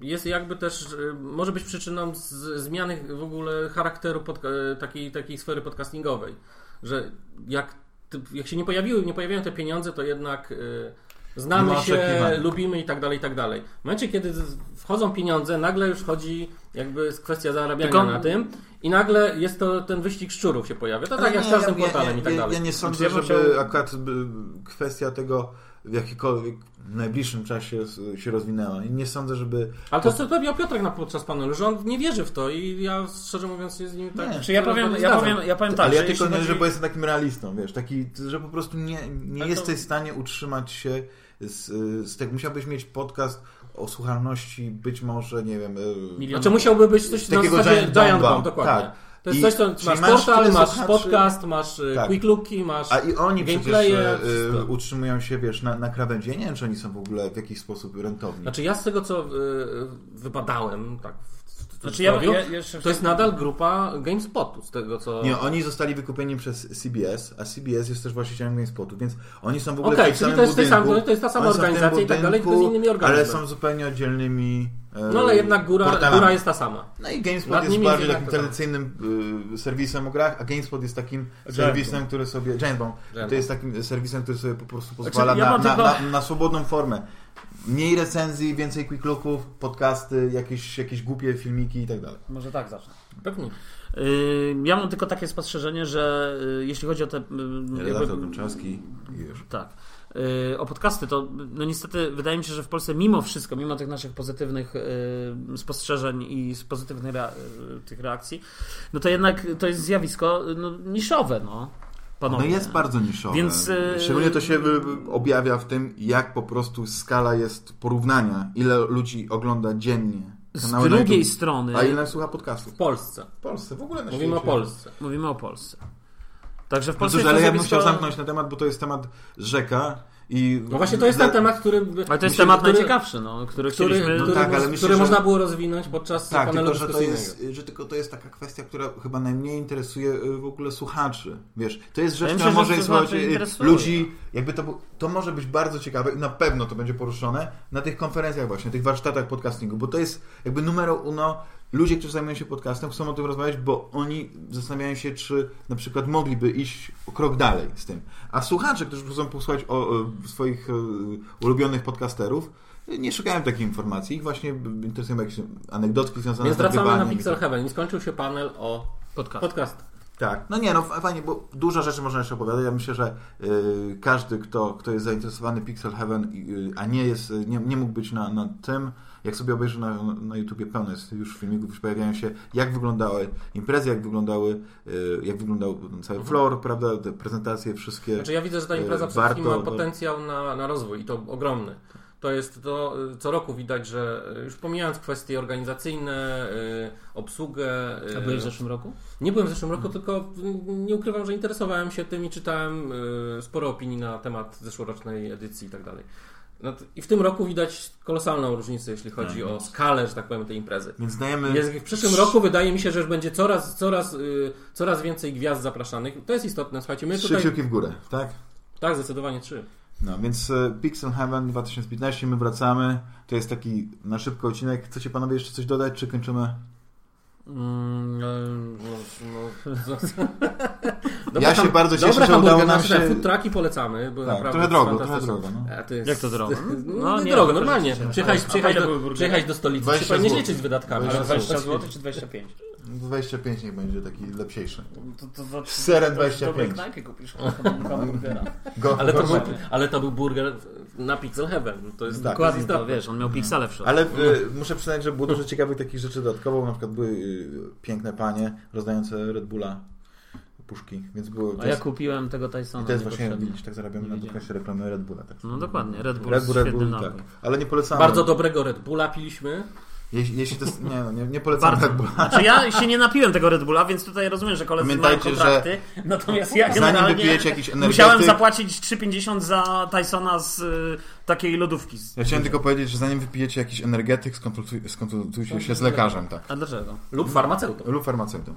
jest jakby też, może być przyczyną z, zmiany w ogóle charakteru podca- takiej, takiej sfery podcastingowej. Że jak, jak się nie pojawiły, nie pojawiają te pieniądze, to jednak y, znamy się, lubimy i tak dalej, i tak dalej. W momencie, kiedy wchodzą pieniądze, nagle już chodzi jakby jest kwestia zarabiania Tylko- na tym i nagle jest to ten wyścig szczurów się pojawia. To tak jak z każdym ja- portalem ja, i tak dalej. Ja nie sądzę, Ja bym żeby chciał- akurat y, kwestia tego w jakikolwiek najbliższym czasie się rozwinęła. I nie sądzę, żeby... Ale to co powiedział Piotrek na, podczas panelu, że on nie wierzy w to i ja szczerze mówiąc się z nim tak... Nie. Czy ja powiem, ja powiem, ja powiem tak, Ale ja tylko nie, chodzi- że bo jestem takim realistą, wiesz, taki, że po prostu nie, nie Ale to- jesteś w stanie utrzymać się z, z tego. Musiałbyś mieć podcast o słuchalności być może, nie wiem... y, Milion- Znaczy musiałby być coś na Takiego zasadzie Giant Giant. Bomb, dokładnie. Tak. To jest I- coś, co masz masz portal, masz słuchaczy- podcast, masz y, Tak. quick looki, masz... A i oni przecież gameplaye, y, wszystko. utrzymują się, wiesz, na, na krawędzi. Ja nie wiem, czy oni są w ogóle w jakiś sposób rentowni. Znaczy ja z tego, co y, wypadałem, tak Znaczy ja, ja, jeszcze to jest nadal grupa GameSpotu, z tego co... Nie, oni zostali wykupieni przez CBS, a CBS jest też właścicielem GameSpotu, więc oni są w ogóle Okej, w czyli samym to jest, budynku. sam, to jest ta sama organizacja i tak dalej, tylko z budynku, innymi Ale organizacjami. są zupełnie oddzielnymi e, No ale jednak góra, portalami. góra jest ta sama. No i GameSpot Nad jest bardziej jest takim tradycyjnym y, serwisem o grach, a GameSpot jest takim serwisem, który sobie... Giant Bomb. Giant To jest takim serwisem, który sobie po prostu Znaczy, pozwala ja na, na, tylko- na, na swobodną formę. Mniej recenzji, więcej quick looków, podcasty, jakieś, jakieś głupie filmiki i tak dalej. Może tak zacznę. Pewnie. Yy, Ja mam tylko takie spostrzeżenie, że yy, jeśli chodzi o te. Redaktor jakby- Gączarski i już. Tak. O podcasty, to no niestety wydaje mi się, że w Polsce mimo wszystko, mimo tych naszych pozytywnych spostrzeżeń i pozytywnych rea- tych reakcji, no to jednak to jest zjawisko no, niszowe, no. No Panowie. jest bardzo niszowe. Więc, e, Szczególnie to się objawia w tym, jak po prostu skala jest porównania, ile ludzi ogląda dziennie Z drugiej YouTube, strony a ile słucha podcastów. W Polsce. W Polsce, w ogóle na Mówimy o świecie. Polsce. mówimy o Polsce. Także w No Polsce cóż, jest to ale ja bym chciał zamknąć na temat, bo to jest temat rzeka i... No właśnie to jest ten temat, który... Ale to jest myślę, temat który- najciekawszy, no, który, Który, chcieliśmy... no który, tak, ale moż- myślę, który że- można było rozwinąć podczas Tak, panelu tylko że to, jest, że tylko to jest taka kwestia, która chyba najmniej interesuje y, w ogóle słuchaczy. Wiesz, to jest rzecz, Ja która może słuchaczy słuchać, y, ludzi, jakby to, to może być bardzo ciekawe i na pewno to będzie poruszone na tych konferencjach właśnie, tych warsztatach podcastingu, bo to jest jakby numero uno. Ludzie, którzy zajmują się podcastem, chcą o tym rozmawiać, bo oni zastanawiają się, czy na przykład mogliby iść o krok dalej z tym. A słuchacze, którzy chcą posłuchać o, o swoich e, ulubionych podcasterów, nie szukają takich informacji. Ich właśnie interesują jakieś anegdotki związane Więc z wracamy na i Pixel tak. Heaven i skończył się panel o Podcast. podcast. Tak, no nie, no fajnie, bo dużo rzeczy można jeszcze opowiadać. Ja myślę, że y, każdy, kto, kto jest zainteresowany Pixel Heaven, y, a nie jest, nie, nie mógł być na, na tym, jak sobie obejrzy na, na YouTubie pełno jest już filmików, już pojawiają się, jak wyglądały imprezy, jak wyglądały, y, jak wyglądał cały floor, prawda, te prezentacje wszystkie. Znaczy ja widzę, że ta impreza E, przede wszystkim ma potencjał na, na rozwój i to ogromny. To jest to, y, co roku widać, że y, już pomijając kwestie organizacyjne, y, obsługę. A byłeś w zeszłym roku? Nie byłem w zeszłym roku, tylko y, nie ukrywam, że interesowałem się tym i czytałem sporo opinii na temat zeszłorocznej edycji i tak dalej. No I w tym roku widać kolosalną różnicę, jeśli chodzi o skalę, że tak powiem, tej imprezy. Więc dajemy... W przyszłym roku wydaje mi się, że już będzie coraz, coraz, coraz więcej gwiazd zapraszanych. To jest istotne, słuchajcie, my Trzy tutaj... kciuki w górę, tak? Tak, zdecydowanie trzy. No, więc e, Pixel Heaven 2015, my wracamy. To jest taki na szybko odcinek. Chcecie panowie jeszcze coś dodać, czy kończymy? Mm, e, No, no, Ja się bardzo cieszę, że udało nam znaczy, się- Food trucki polecamy, bo Tak, naprawdę trochę drogo, fantastyczne. trochę drogo, no. A to jest... Jak to drogo? No, No nie drogo, to normalnie. Przyjechać, przyjechać, do, przyjechać do stolicy, 20 trzeba nie zł. liczyć z wydatkami. Ale ale 20 są- zł czy 25? 25 niech będzie taki lepsiejszy. To, to, to, to w 25. dobrej knajpie kupisz hamburgera. Go, Ale to, był, ale to był burger na Pixel Heaven. To jest Tak. Dokładnie, to wiesz, on miał piksele w środku. Ale y, muszę przyznać, że było dużo ciekawych takich rzeczy dodatkowo. Na przykład były y, piękne panie rozdające Red Bulla puszki, więc było... A ja kupiłem tego I Tysona. to jest właśnie, widzisz, tak zarabiamy na podcaście reklamy Red Bulla. Tak. No dokładnie, Red Bull Red Bull, Red Bull, tak. Ale nie polecamy. Bardzo dobrego Red Bulla piliśmy. Jeśli, jeśli to jest, nie, no, nie, nie polecamy Bardzo. Red Bulla. Znaczy ja się nie napiłem tego Red Bulla, więc tutaj rozumiem, że koledzy mają Pamiętajcie, kontrakty. Natomiast ja generalnie wypijecie jakiś energetyk... musiałem zapłacić 3,50 za Tysona z y, takiej lodówki. Ja chciałem tylko powiedzieć, że zanim wypijecie jakiś energetyk, skonsultuj, skonsultujcie się z lekarzem, tak. A dlaczego? Lub farmaceutą. Lub farmaceutą.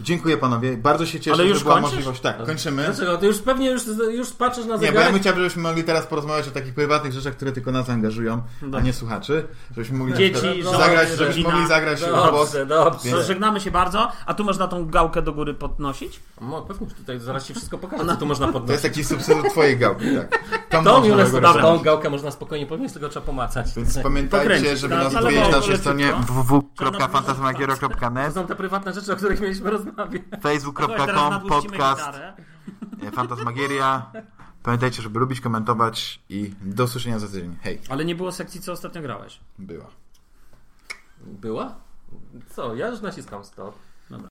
Dziękuję panowie. Bardzo się cieszę, Ale już że była kończysz? możliwość. Tak, kończymy. Dlaczego? Ty już pewnie już, już patrzysz na Nie, bo ja zegarek. bym chciał, żebyśmy mogli teraz porozmawiać o takich prywatnych rzeczach, które tylko nas angażują, a nie słuchaczy. Żebyśmy mogli Dzieci, żony, zagrać, żebyśmy rodzina. mogli zagrać. Dobrze, dobrze. Więc- Żegnamy się bardzo, a tu można tą gałkę do góry podnosić. No, pewnie, tutaj zaraz ci wszystko pokażę, co tu można To podnosić. jest taki substytut twojej gałki, tak. Tam Tą, dobra, tą gałkę można spokojnie podnieść, tylko trzeba pomacać. Więc pamiętajcie, Pokręcić, żeby nas odwiedzić na naszej stronie leciutko. To www.fantasmagierio.net To są te prywatne rzeczy, o których mieliśmy rozmawiać. Facebook.com podcast e, Fantasmagieria. Pamiętajcie, żeby lubić, komentować i do usłyszenia za tydzień. Hej, Ale nie było sekcji, co ostatnio grałeś. była. Była? Co? Ja już naciskam stop.